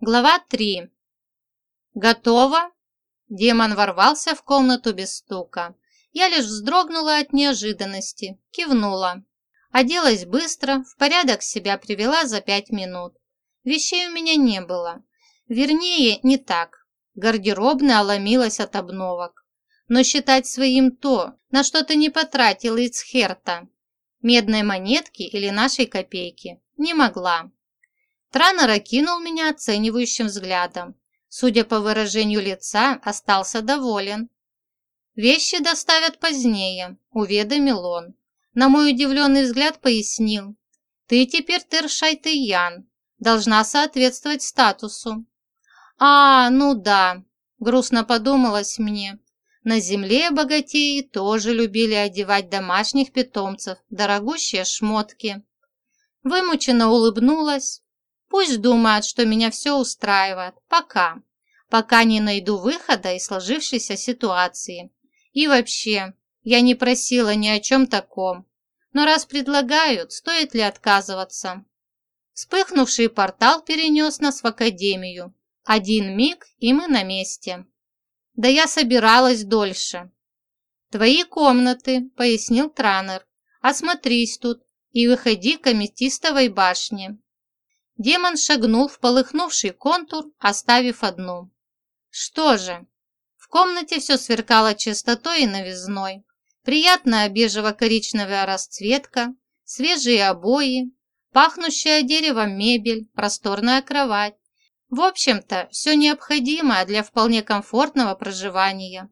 Глава 3. Готово? Демон ворвался в комнату без стука. Я лишь вздрогнула от неожиданности, кивнула. Оделась быстро, в порядок себя привела за пять минут. Вещей у меня не было. Вернее, не так. Гардеробная ломилась от обновок. Но считать своим то, на что ты не потратил из херта, медной монетки или нашей копейки, не могла. Транер окинул меня оценивающим взглядом. Судя по выражению лица, остался доволен. «Вещи доставят позднее», – уведомил он. На мой удивленный взгляд пояснил. «Ты теперь Тершайтыян, должна соответствовать статусу». «А, ну да», – грустно подумалось мне. На земле богатеи тоже любили одевать домашних питомцев, дорогущие шмотки. Вымученно улыбнулась, Пусть думают, что меня все устраивает. Пока. Пока не найду выхода из сложившейся ситуации. И вообще, я не просила ни о чем таком. Но раз предлагают, стоит ли отказываться? Вспыхнувший портал перенес нас в академию. Один миг, и мы на месте. Да я собиралась дольше. «Твои комнаты», — пояснил Транер. «Осмотрись тут и выходи к аметистовой башне. Демон шагнул в полыхнувший контур, оставив одну. Что же? В комнате все сверкало чистотой и новизной. Приятная бежево-коричневая расцветка, свежие обои, пахнущая деревом мебель, просторная кровать. В общем-то, все необходимое для вполне комфортного проживания.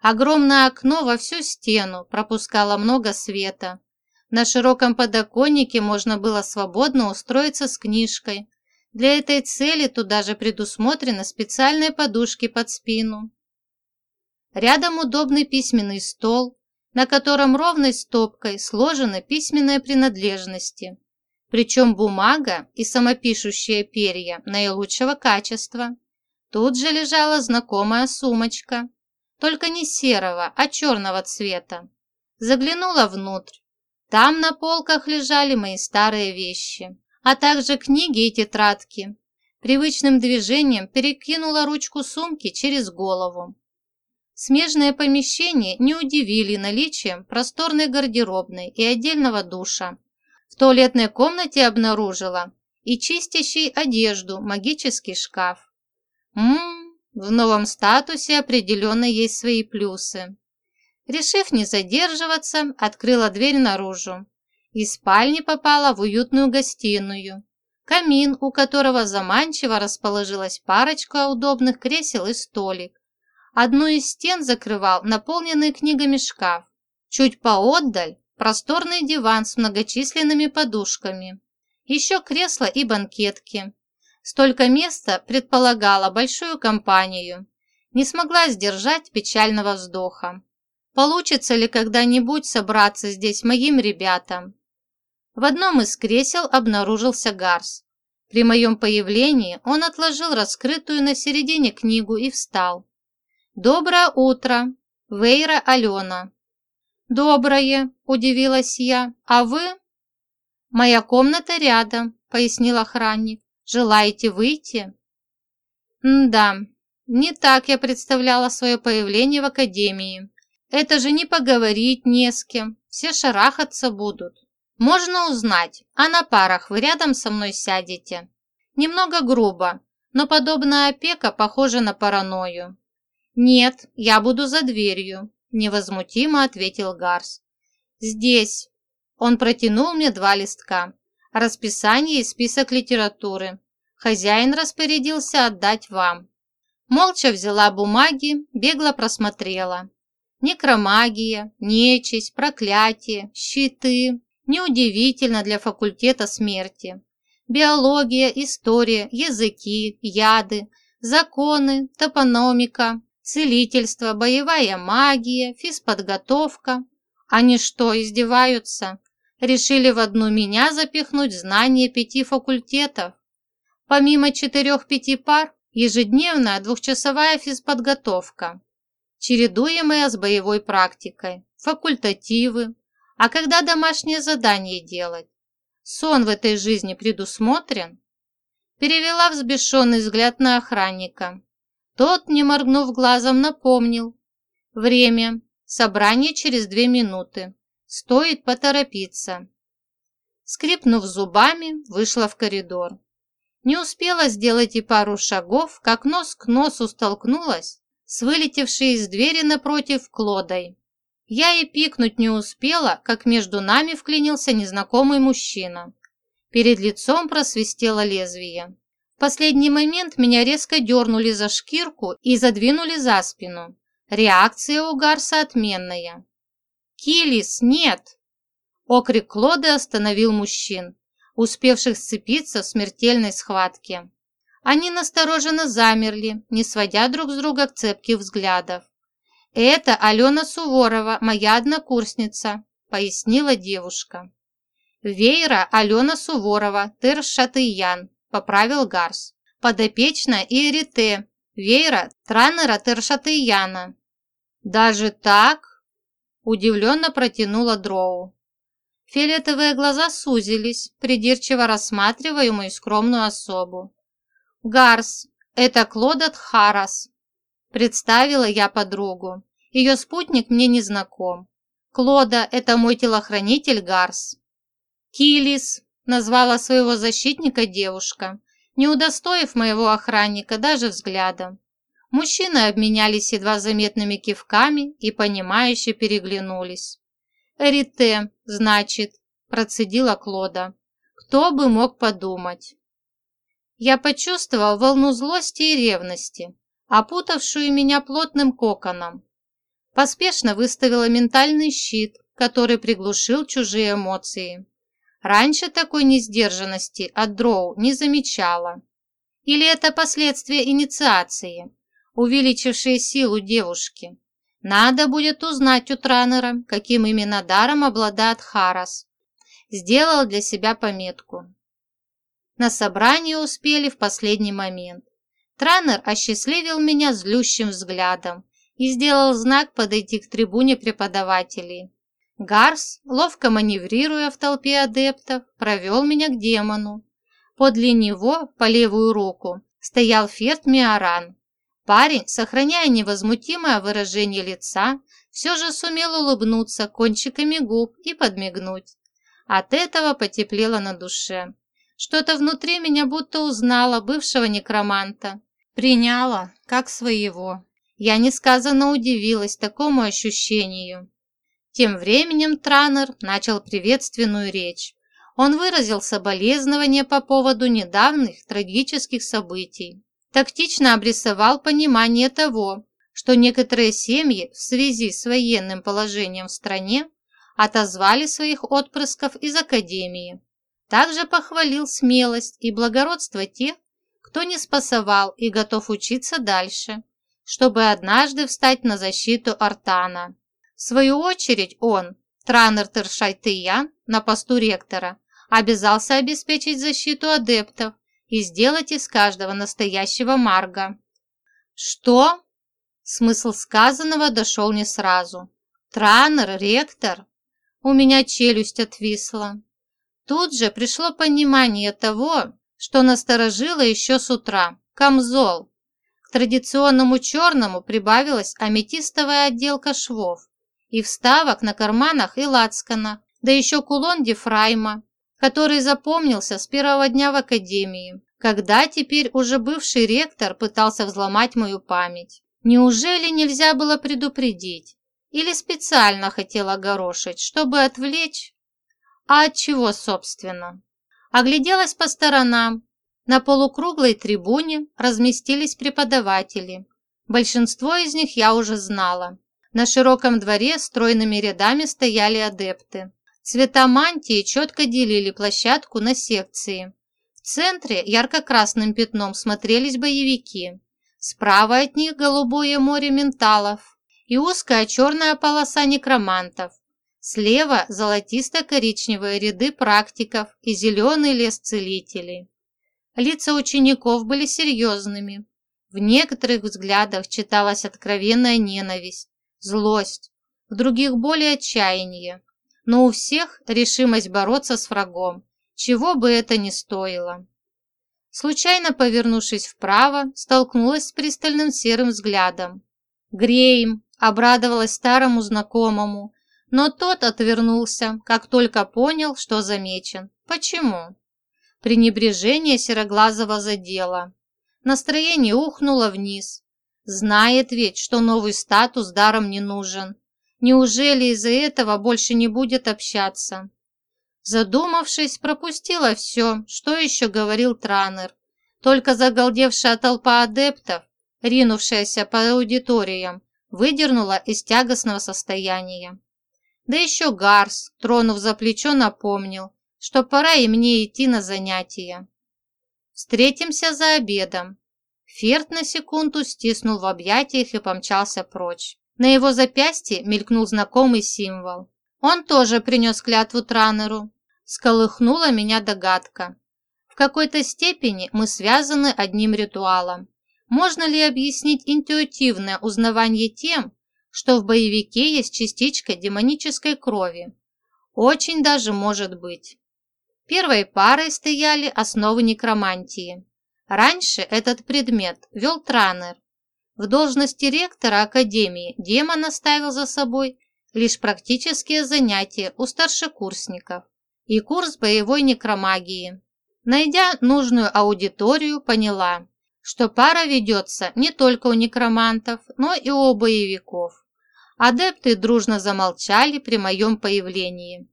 Огромное окно во всю стену пропускало много света, на широком подоконнике можно было свободно устроиться с книжкой. Для этой цели туда же предусмотрены специальные подушки под спину. Рядом удобный письменный стол, на котором ровной стопкой сложены письменные принадлежности, причем бумага и самопишущие перья наилучшего качества. Тут же лежала знакомая сумочка, только не серого, а черного цвета. Заглянула внутрь. Там на полках лежали мои старые вещи, а также книги и тетрадки. Привычным движением перекинула ручку сумки через голову. Смежные помещения не удивили наличием просторной гардеробной и отдельного душа. В туалетной комнате обнаружила и чистящий одежду магический шкаф. Ммм, в новом статусе определенно есть свои плюсы. Решив не задерживаться, открыла дверь наружу. Из спальни попала в уютную гостиную. Камин, у которого заманчиво расположилась парочка удобных кресел и столик. Одну из стен закрывал наполненный книгами шкаф. Чуть поотдаль просторный диван с многочисленными подушками. Еще кресла и банкетки. Столько места предполагало большую компанию. Не смогла сдержать печального вздоха. Получится ли когда-нибудь собраться здесь моим ребятам? В одном из кресел обнаружился Гарс. При моем появлении он отложил раскрытую на середине книгу и встал. «Доброе утро, Вейра Алена». «Доброе», – удивилась я. «А вы?» «Моя комната рядом», – пояснил охранник. «Желаете выйти?» «Да, не так я представляла свое появление в академии. Это же не поговорить не с кем, все шарахаться будут. Можно узнать, а на парах вы рядом со мной сядете. Немного грубо, но подобная опека похожа на паранойю. «Нет, я буду за дверью», – невозмутимо ответил Гарс. «Здесь». Он протянул мне два листка. Расписание и список литературы. Хозяин распорядился отдать вам. Молча взяла бумаги, бегло просмотрела. Некромагия, нечисть, проклятие, щиты. Неудивительно для факультета смерти. Биология, история, языки, яды, законы, топономика, целительство, боевая магия, физподготовка. Они что, издеваются? Решили в одну меня запихнуть знания пяти факультетов. Помимо четырех-пяти пар, ежедневная двухчасовая физподготовка чередуемая с боевой практикой, факультативы. А когда домашнее задание делать? Сон в этой жизни предусмотрен? перевела взбешенный взгляд на охранника. Тот, не моргнув глазом, напомнил. Время. Собрание через две минуты. Стоит поторопиться. Скрипнув зубами, вышла в коридор. Не успела сделать и пару шагов, как нос к носу столкнулась с вылетевшей из двери напротив Клодой. Я и пикнуть не успела, как между нами вклинился незнакомый мужчина. Перед лицом просвистело лезвие. В последний момент меня резко дернули за шкирку и задвинули за спину. Реакция у Гарса отменная. «Килис, нет!» Окрик Клоды остановил мужчин, успевших сцепиться в смертельной схватке. Они настороженно замерли, не сводя друг с друга цепких взглядов. «Это Алена Суворова, моя однокурсница», – пояснила девушка. «Вейра Алена Суворова, Тыршатыян», – поправил Гарс. «Подопечная Ирите, Вейра Транера Тыршатыяна». «Даже так?» – удивленно протянула Дроу. Фиолетовые глаза сузились, придирчиво рассматривая мою скромную особу. «Гарс, это Клодат Харас», – представила я подругу. Ее спутник мне не знаком. Клода – это мой телохранитель Гарс. Килис – назвала своего защитника девушка, не удостоив моего охранника даже взглядом. Мужчины обменялись едва заметными кивками и, понимающе переглянулись. «Эрите, значит», – процедила Клода. «Кто бы мог подумать?» Я почувствовал волну злости и ревности, опутавшую меня плотным коконом. Поспешно выставила ментальный щит, который приглушил чужие эмоции. Раньше такой несдержанности от дроу не замечала. Или это последствия инициации, увеличившие силу девушки? Надо будет узнать у Транера, каким именно даром обладает Харас. Сделал для себя пометку. На собрание успели в последний момент. Транер осчастливил меня злющим взглядом и сделал знак подойти к трибуне преподавателей. Гарс, ловко маневрируя в толпе адептов, провел меня к демону. Подле него, по левую руку, стоял Ферт Миоран. Парень, сохраняя невозмутимое выражение лица, все же сумел улыбнуться кончиками губ и подмигнуть. От этого потеплело на душе. Что-то внутри меня будто узнало бывшего некроманта, приняла как своего. Я несказанно удивилась такому ощущению. Тем временем Транер начал приветственную речь. Он выразил соболезнования по поводу недавних трагических событий. Тактично обрисовал понимание того, что некоторые семьи в связи с военным положением в стране отозвали своих отпрысков из академии. Также похвалил смелость и благородство тех, кто не спасовал и готов учиться дальше чтобы однажды встать на защиту Артана. В свою очередь он, Транер Тершайтыян, на посту ректора, обязался обеспечить защиту адептов и сделать из каждого настоящего марга. Что? Смысл сказанного дошел не сразу. Транер, ректор? У меня челюсть отвисла. Тут же пришло понимание того, что насторожило еще с утра. Камзол, традиционному черному прибавилась аметистовая отделка швов и вставок на карманах и лацканах, да еще кулон дифрайма, который запомнился с первого дня в академии, когда теперь уже бывший ректор пытался взломать мою память. Неужели нельзя было предупредить? Или специально хотел огорошить, чтобы отвлечь? А от чего, собственно? Огляделась по сторонам на полукруглой трибуне разместились преподаватели. Большинство из них я уже знала. На широком дворе стройными рядами стояли адепты. Цвета мантии четко делили площадку на секции. В центре ярко-красным пятном смотрелись боевики. Справа от них голубое море менталов и узкая черная полоса некромантов. Слева золотисто-коричневые ряды практиков и зеленый лес целителей. Лица учеников были серьезными. В некоторых взглядах читалась откровенная ненависть, злость, в других более отчаяние. Но у всех решимость бороться с врагом, чего бы это ни стоило. Случайно повернувшись вправо, столкнулась с пристальным серым взглядом. «Греем!» – обрадовалась старому знакомому, но тот отвернулся, как только понял, что замечен. Почему? Пренебрежение Сероглазого задело. Настроение ухнуло вниз. Знает ведь, что новый статус даром не нужен. Неужели из-за этого больше не будет общаться? Задумавшись, пропустила все, что еще говорил Транер. Только загалдевшая толпа адептов, ринувшаяся по аудиториям, выдернула из тягостного состояния. Да еще Гарс, тронув за плечо, напомнил, что пора и мне идти на занятия. Встретимся за обедом. Ферд на секунду стиснул в объятиях и помчался прочь. На его запястье мелькнул знакомый символ. Он тоже принес клятву Транеру. Сколыхнула меня догадка. В какой-то степени мы связаны одним ритуалом. Можно ли объяснить интуитивное узнавание тем, что в боевике есть частичка демонической крови? Очень даже может быть. Первой парой стояли основы некромантии. Раньше этот предмет вел Транер. В должности ректора Академии демон оставил за собой лишь практические занятия у старшекурсников и курс боевой некромагии. Найдя нужную аудиторию, поняла, что пара ведется не только у некромантов, но и у боевиков. Адепты дружно замолчали при моем появлении.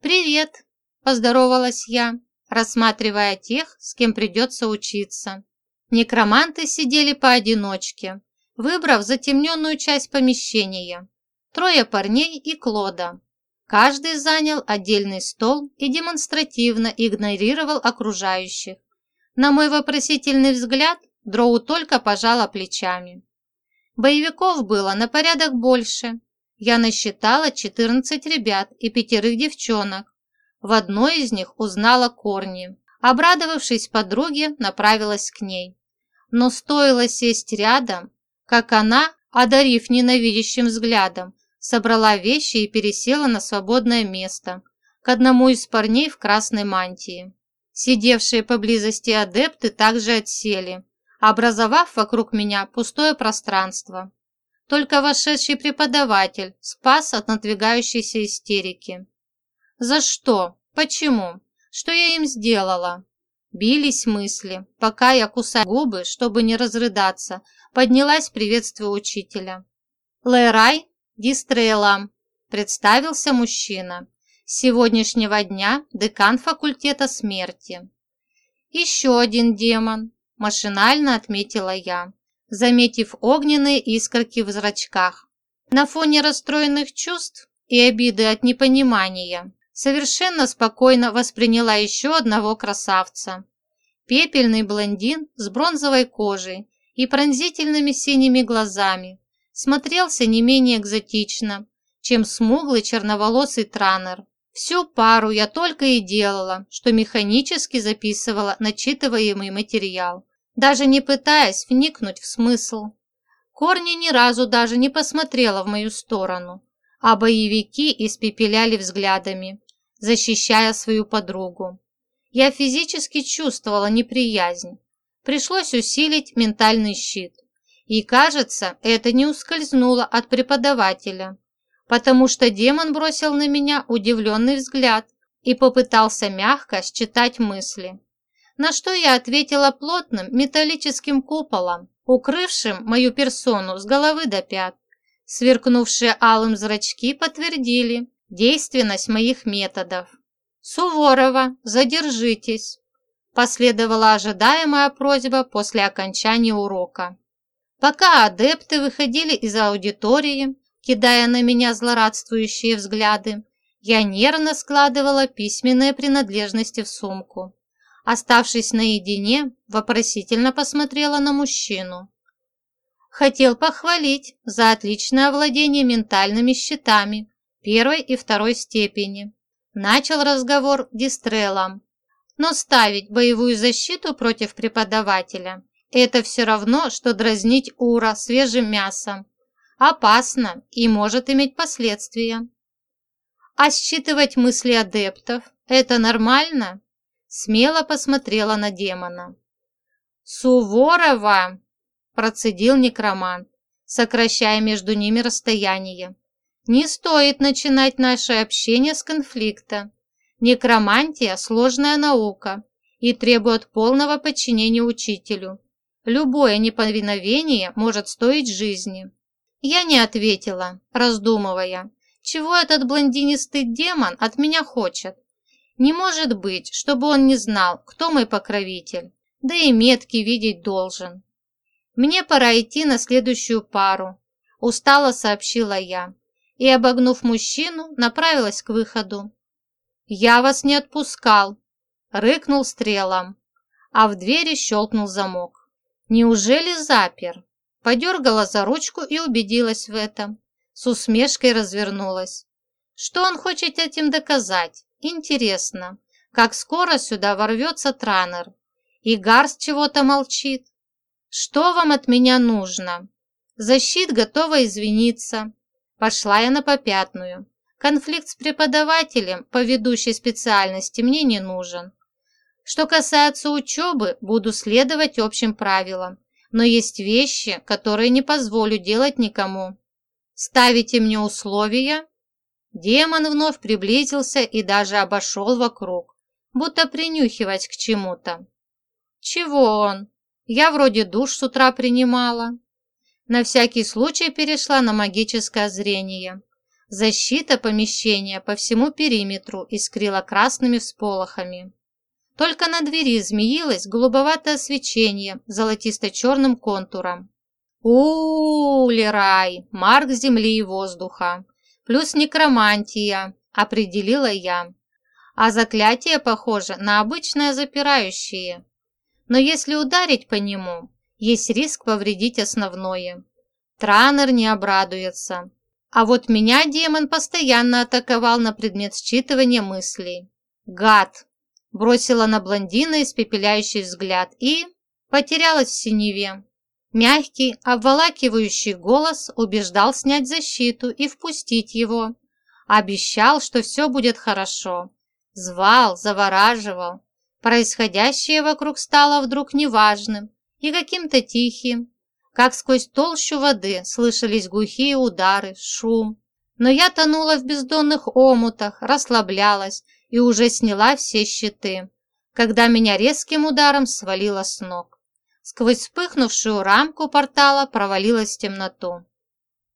«Привет!» – поздоровалась я, рассматривая тех, с кем придется учиться. Некроманты сидели поодиночке, выбрав затемненную часть помещения. Трое парней и Клода. Каждый занял отдельный стол и демонстративно игнорировал окружающих. На мой вопросительный взгляд Дроу только пожала плечами. Боевиков было на порядок больше. Я насчитала 14 ребят и пятерых девчонок. В одной из них узнала Корни. Обрадовавшись подруге, направилась к ней. Но стоило сесть рядом, как она, одарив ненавидящим взглядом, собрала вещи и пересела на свободное место к одному из парней в красной мантии. Сидевшие поблизости адепты также отсели, образовав вокруг меня пустое пространство. Только вошедший преподаватель спас от надвигающейся истерики. За что? Почему? Что я им сделала? Бились мысли, пока я, кусая губы, чтобы не разрыдаться, поднялась приветствие учителя. «Лэрай Дистрейла», – представился мужчина. «С сегодняшнего дня декан факультета смерти». «Еще один демон», машинально отметила я, заметив огненные искорки в зрачках. На фоне расстроенных чувств и обиды от непонимания совершенно спокойно восприняла еще одного красавца. Пепельный блондин с бронзовой кожей и пронзительными синими глазами смотрелся не менее экзотично, чем смуглый черноволосый транер. Всю пару я только и делала, что механически записывала начитываемый материал даже не пытаясь вникнуть в смысл. Корни ни разу даже не посмотрела в мою сторону, а боевики испепеляли взглядами, защищая свою подругу. Я физически чувствовала неприязнь. Пришлось усилить ментальный щит. И, кажется, это не ускользнуло от преподавателя, потому что демон бросил на меня удивленный взгляд и попытался мягко считать мысли на что я ответила плотным металлическим куполом, укрывшим мою персону с головы до пят. Сверкнувшие алым зрачки подтвердили действенность моих методов. «Суворова, задержитесь!» Последовала ожидаемая просьба после окончания урока. Пока адепты выходили из аудитории, кидая на меня злорадствующие взгляды, я нервно складывала письменные принадлежности в сумку. Оставшись наедине, вопросительно посмотрела на мужчину. Хотел похвалить за отличное овладение ментальными щитами первой и второй степени. Начал разговор Дистрелом. Но ставить боевую защиту против преподавателя – это все равно, что дразнить Ура свежим мясом. Опасно и может иметь последствия. А считывать мысли адептов – это нормально? Смело посмотрела на демона. «Суворова!» – процедил некромант, сокращая между ними расстояние. «Не стоит начинать наше общение с конфликта. Некромантия – сложная наука и требует полного подчинения учителю. Любое неповиновение может стоить жизни». Я не ответила, раздумывая, чего этот блондинистый демон от меня хочет. Не может быть, чтобы он не знал, кто мой покровитель, да и метки видеть должен. Мне пора идти на следующую пару, устало сообщила я и, обогнув мужчину, направилась к выходу. «Я вас не отпускал!» – рыкнул стрелом, а в двери щелкнул замок. «Неужели запер?» Подергала за ручку и убедилась в этом. С усмешкой развернулась. Что он хочет этим доказать? Интересно, как скоро сюда ворвется Транер? И Гарс чего-то молчит. Что вам от меня нужно? Защит готова извиниться. Пошла я на попятную. Конфликт с преподавателем по ведущей специальности мне не нужен. Что касается учебы, буду следовать общим правилам но есть вещи, которые не позволю делать никому. Ставите мне условия?» Демон вновь приблизился и даже обошел вокруг, будто принюхиваясь к чему-то. «Чего он? Я вроде душ с утра принимала». На всякий случай перешла на магическое зрение. Защита помещения по всему периметру искрила красными всполохами. Только на двери змеилось голубоватое свечение золотисто-черным контуром. у, -у, Лерай, марк земли и воздуха, плюс некромантия, определила я. А заклятие похоже на обычное запирающее. Но если ударить по нему, есть риск повредить основное. Транер не обрадуется. А вот меня демон постоянно атаковал на предмет считывания мыслей. Гад! бросила на блондина испепеляющий взгляд и потерялась в синеве. Мягкий, обволакивающий голос убеждал снять защиту и впустить его. Обещал, что все будет хорошо. Звал, завораживал. Происходящее вокруг стало вдруг неважным и каким-то тихим. Как сквозь толщу воды слышались глухие удары, шум. Но я тонула в бездонных омутах, расслаблялась и уже сняла все щиты, когда меня резким ударом свалило с ног. Сквозь вспыхнувшую рамку портала провалилась в темноту.